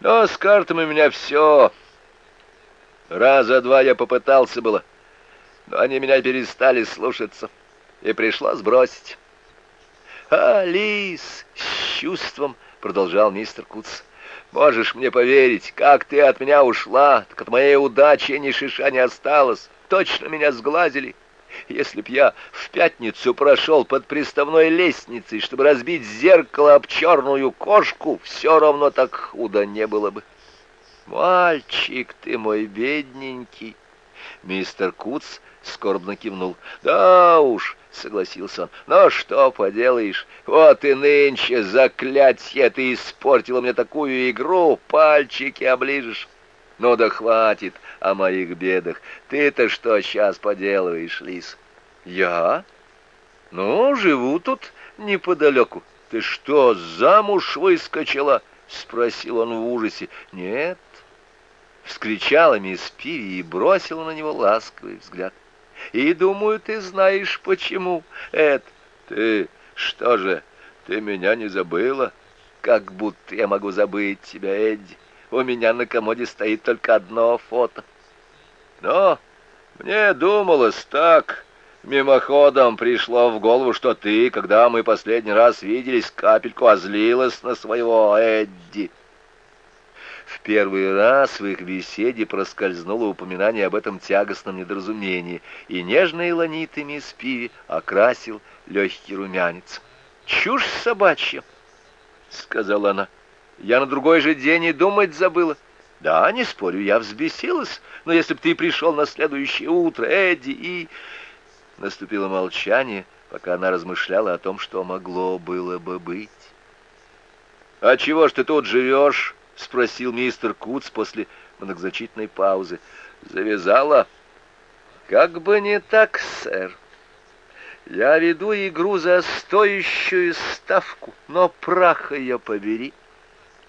Но с картами у меня все. Раза два я попытался было, но они меня перестали слушаться, и пришлось бросить. «А, Лис!» — с чувством продолжал мистер Куц. «Можешь мне поверить, как ты от меня ушла, так от моей удачи ни шиша не осталось. Точно меня сглазили. Если б я в пятницу прошел под приставной лестницей, чтобы разбить зеркало об черную кошку, все равно так худо не было бы. Мальчик ты мой бедненький!» Мистер Куц скорбно кивнул. «Да уж!» — согласился он. «Но что поделаешь, вот и нынче, заклятье, ты испортила мне такую игру, пальчики оближешь. Ну да хватит о моих бедах. Ты-то что сейчас поделываешь, лис?» «Я? Ну, живу тут неподалеку. Ты что, замуж выскочила?» — спросил он в ужасе. «Нет». Вскричала мисс Пиви и бросила на него ласковый взгляд. И думаю, ты знаешь почему. Эд, ты что же, ты меня не забыла? Как будто я могу забыть тебя, Эдди. У меня на комоде стоит только одно фото. Но мне думалось так, мимоходом пришло в голову, что ты, когда мы последний раз виделись, капельку озлилась на своего Эдди. В первый раз в их беседе проскользнуло упоминание об этом тягостном недоразумении, и нежные ланиты мисс Пиви окрасил легкий румянец. «Чушь собачья!» — сказала она. «Я на другой же день и думать забыла. Да, не спорю, я взбесилась, но если б ты пришел на следующее утро, Эдди, и...» Наступило молчание, пока она размышляла о том, что могло было бы быть. «А чего ж ты тут живешь?» — спросил мистер Куц после многозначительной паузы. «Завязала?» «Как бы не так, сэр. Я веду игру за стоящую ставку, но прах ее побери».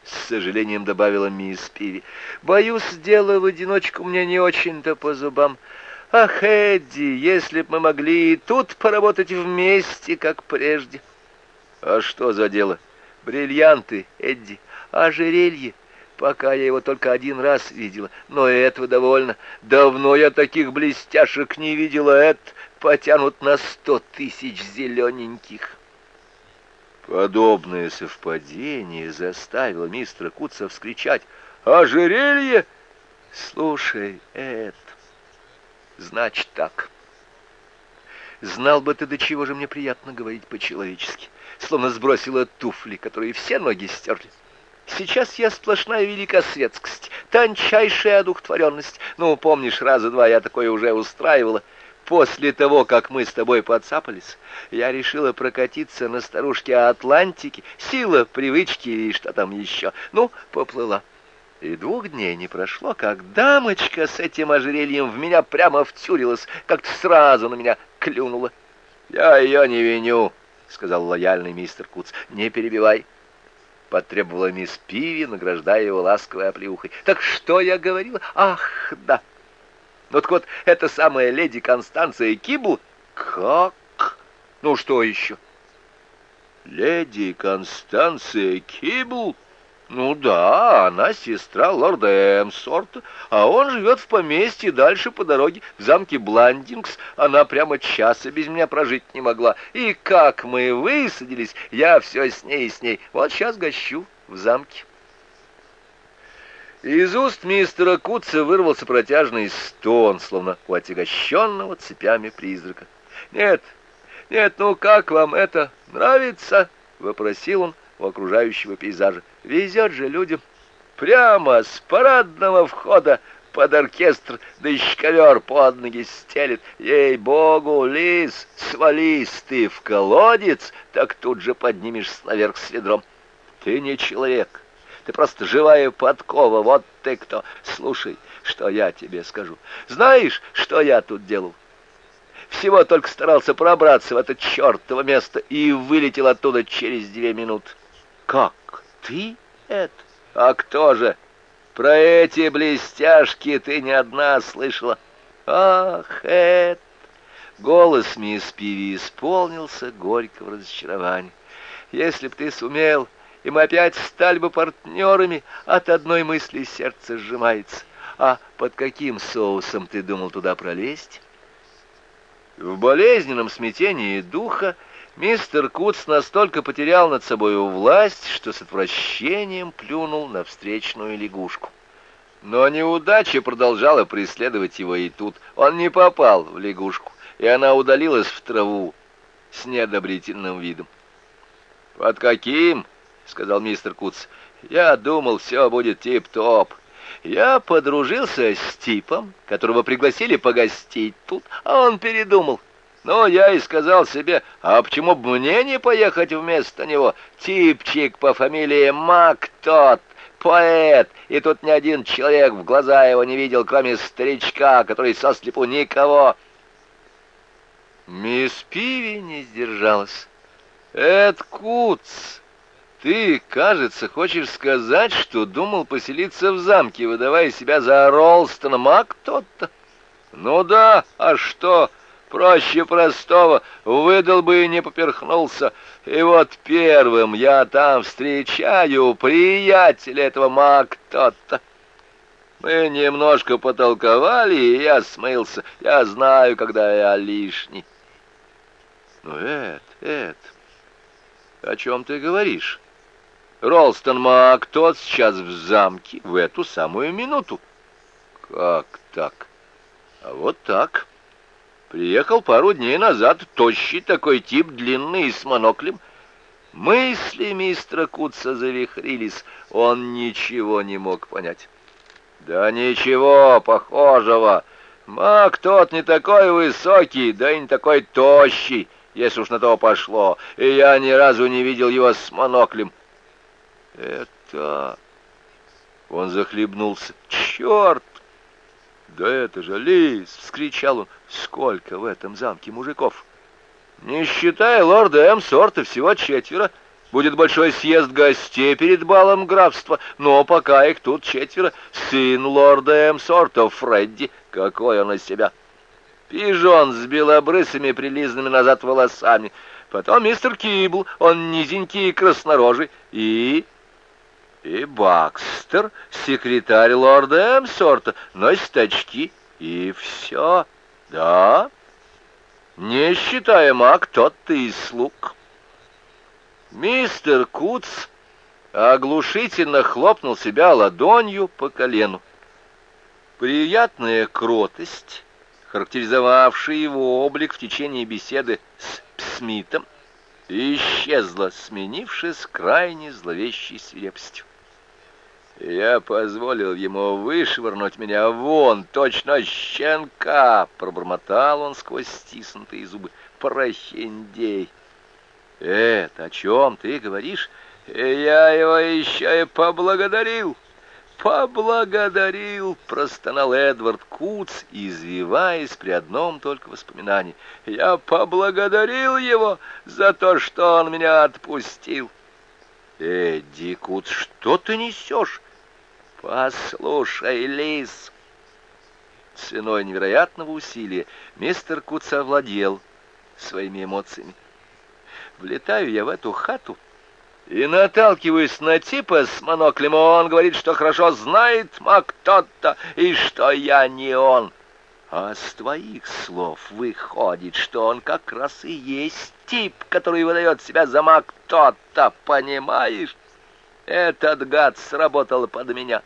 С сожалением добавила мисс Пиви. «Боюсь, дело в одиночку мне не очень-то по зубам. Ах, Эдди, если б мы могли и тут поработать вместе, как прежде». «А что за дело?» «Бриллианты, Эдди ожерелье. Пока я его только один раз видела, но этого довольно. Давно я таких блестяшек не видела, это потянут на сто тысяч зелененьких. Подобное совпадение заставило мистера Кутца вскричать «Ожерелье!» «Слушай, Эд, значит так. Знал бы ты, до чего же мне приятно говорить по-человечески, словно сбросила туфли, которые все ноги стерли. Сейчас я сплошная великосветскость, тончайшая одухотворенность. Ну, помнишь, раза два я такое уже устраивала. После того, как мы с тобой подцапались, я решила прокатиться на старушке Атлантики. Сила привычки и что там еще. Ну, поплыла. И двух дней не прошло, как дамочка с этим ожерельем в меня прямо втюрилась, как-то сразу на меня клюнула. «Я ее не виню», — сказал лояльный мистер Куц. «Не перебивай». — потребовала мисс Пиви, награждая его ласковой оплеухой. «Так что я говорила? Ах, да! Ну так вот, эта самая леди Констанция Кибл...» «Как? Ну что еще?» «Леди Констанция Кибл...» Ну да, она сестра лорда Эмсорта, а он живет в поместье дальше по дороге в замке Бландингс. Она прямо часа без меня прожить не могла. И как мы высадились, я все с ней и с ней. Вот сейчас гощу в замке. Из уст мистера Куца вырвался протяжный стон, словно у отягощенного цепями призрака. «Нет, нет, ну как вам это нравится?» — вопросил он у окружающего пейзажа. Везет же людям прямо с парадного входа под оркестр, да еще ковер под ноги стелет. Ей-богу, лис, свались ты в колодец, так тут же поднимешься наверх с ведром. Ты не человек, ты просто живая подкова, вот ты кто. Слушай, что я тебе скажу. Знаешь, что я тут делал? Всего только старался пробраться в это чертово место и вылетел оттуда через две минуты. Как? Ты, Эд? А кто же? Про эти блестяшки ты не одна слышала. Ах, Эд! Голос мисс Пиви исполнился горького разочарования. Если б ты сумел и мы опять стали бы партнерами. От одной мысли сердце сжимается. А под каким соусом ты думал туда пролезть? В болезненном смятении духа мистер Куц настолько потерял над собою власть, что с отвращением плюнул на встречную лягушку. Но неудача продолжала преследовать его и тут. Он не попал в лягушку, и она удалилась в траву с неодобрительным видом. «Под каким?» — сказал мистер Куц. «Я думал, все будет тип-топ. Я подружился с типом, которого пригласили погостить тут, а он передумал. Но я и сказал себе, а почему бы мне не поехать вместо него? Типчик по фамилии Мак тот, поэт, и тут ни один человек в глаза его не видел, кроме старичка, который сослепу никого. Мисс Пиви не сдержалась. «Эд Куц!» Ты, кажется, хочешь сказать, что думал поселиться в замке, выдавая себя за Ролстона Мак тот-то? Ну да, а что? Проще простого, выдал бы и не поперхнулся. И вот первым я там встречаю приятеля этого Мак тот-то. Мы немножко потолковали, и я смылся. Я знаю, когда я лишний. Ну, Эд, Эд, о чем ты говоришь? Ролстон Мак тот сейчас в замке в эту самую минуту. Как так? А вот так. Приехал пару дней назад тощий такой тип, длинный, с моноклем. Мысли мистера Кутса завихрились. Он ничего не мог понять. Да ничего похожего. Мак тот не такой высокий, да и не такой тощий, если уж на то пошло. И я ни разу не видел его с моноклем. Это... Он захлебнулся. Черт! Да это же лис! Вскричал он. Сколько в этом замке мужиков? Не считая лорда М-сорта, всего четверо. Будет большой съезд гостей перед балом графства, но пока их тут четверо. Сын лорда М-сорта, Фредди, какой он из себя. Пижон с белобрысыми прилизанными назад волосами. Потом мистер Кибл, он низенький и краснорожий. И и Бакстер, секретарь лорда Эмсорта, носит очки, и все. Да, не считая маг, тот-то и слуг. Мистер Куц оглушительно хлопнул себя ладонью по колену. Приятная кротость, характеризовавшая его облик в течение беседы с Смитом, исчезла, сменившись крайне зловещей свирепостью. Я позволил ему вышвырнуть меня вон, точно щенка, пробормотал он сквозь стиснутые зубы. Прохиндей. Это о чем ты говоришь? Я его еще и поблагодарил. «Поблагодарил!» — простонал Эдвард Куц, извиваясь при одном только воспоминании. «Я поблагодарил его за то, что он меня отпустил!» «Эдди Куц, что ты несешь?» «Послушай, лис!» Ценой невероятного усилия мистер Куц овладел своими эмоциями. Влетаю я в эту хату и наталкиваюсь на типа с моноклем, он говорит, что хорошо знает маг тот-то, и что я не он. А с твоих слов выходит, что он как раз и есть тип, который выдает себя за маг тот-то, понимаешь? Этот гад сработал под меня.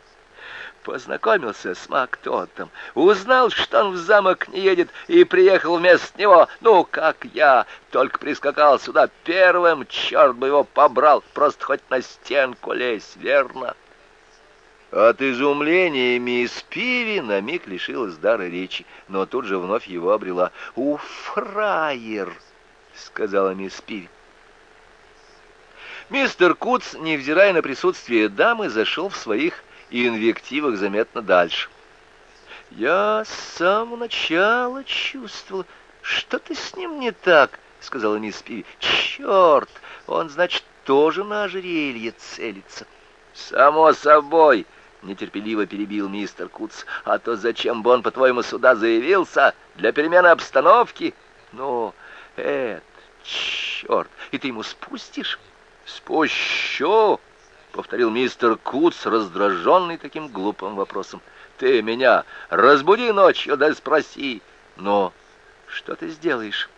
Познакомился с Мактотом, узнал, что он в замок не едет, и приехал вместо него, ну, как я, только прискакал сюда первым, черт бы его побрал, просто хоть на стенку лезь, верно? От изумления мисс Пиви на миг лишилась дара речи, но тут же вновь его обрела. «У, фраер!» — сказала мисс Пиви. Мистер Куц, невзирая на присутствие дамы, зашел в своих инвективах заметно дальше. «Я с самого начала чувствовала, что-то с ним не так», — сказала мисс Пиви. «Черт, он, значит, тоже на ожерелье целится». «Само собой», — нетерпеливо перебил мистер Куц. «А то зачем бы он, по-твоему, сюда заявился? Для перемены обстановки?» «Ну, это, черт, и ты ему спустишь?» «Спущу!» — повторил мистер Куц, раздраженный таким глупым вопросом. «Ты меня разбуди ночью, да спроси». «Но что ты сделаешь?»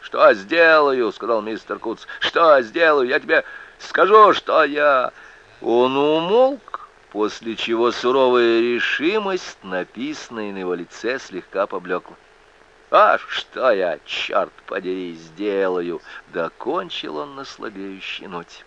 «Что сделаю?» — сказал мистер Куц. «Что сделаю? Я тебе скажу, что я...» Он умолк, после чего суровая решимость, написанная на его лице, слегка поблекла. «А что я, черт подери, сделаю?» — докончил он на слабеющей ноте.